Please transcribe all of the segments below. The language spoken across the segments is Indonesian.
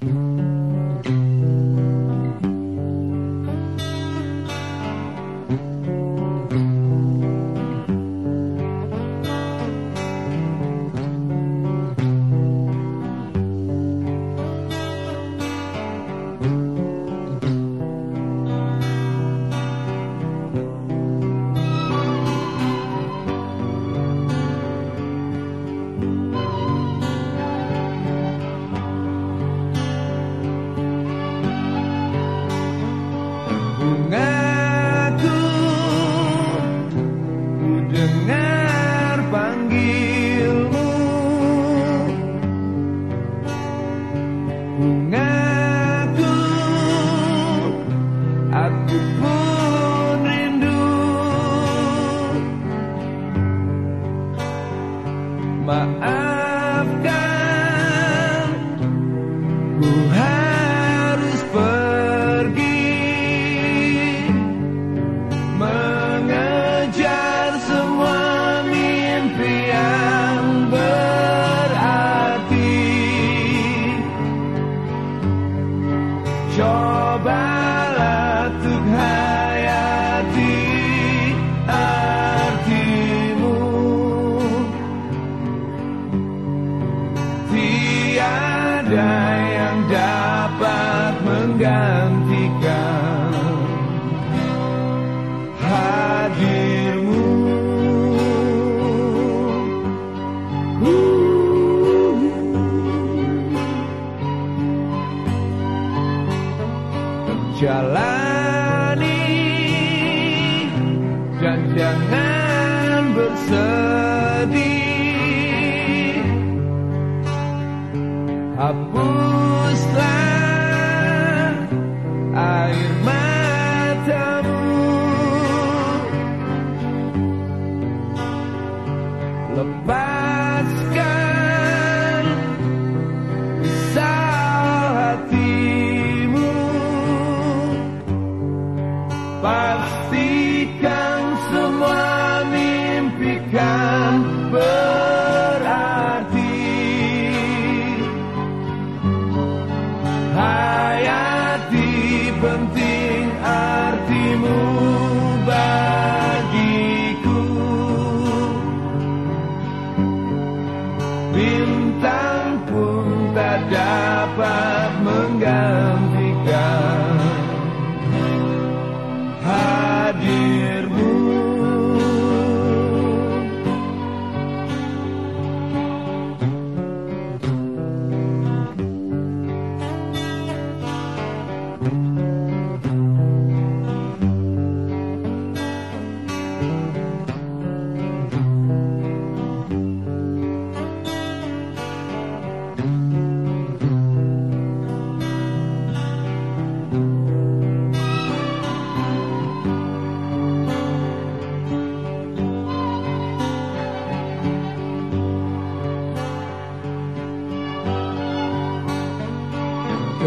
Bungaku Bungaku Aku pun rindu. Maafkan yang dapat menggantikan. Hadirmu. Jalani dan jangan bersedih Air Lepaskan Pastikan semua mimpi kan Bintang pun tak dapat menggantikan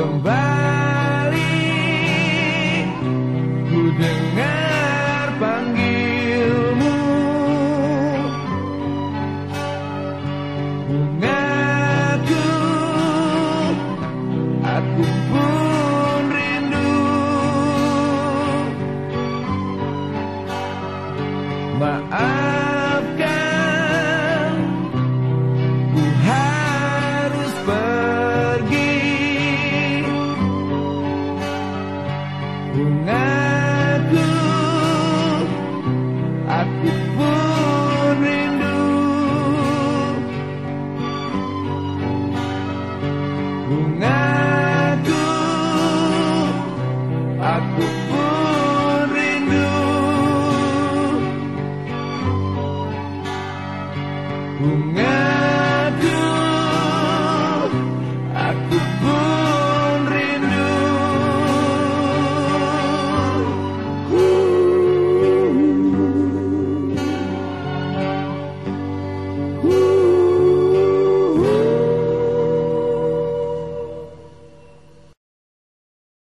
come back. Bungaku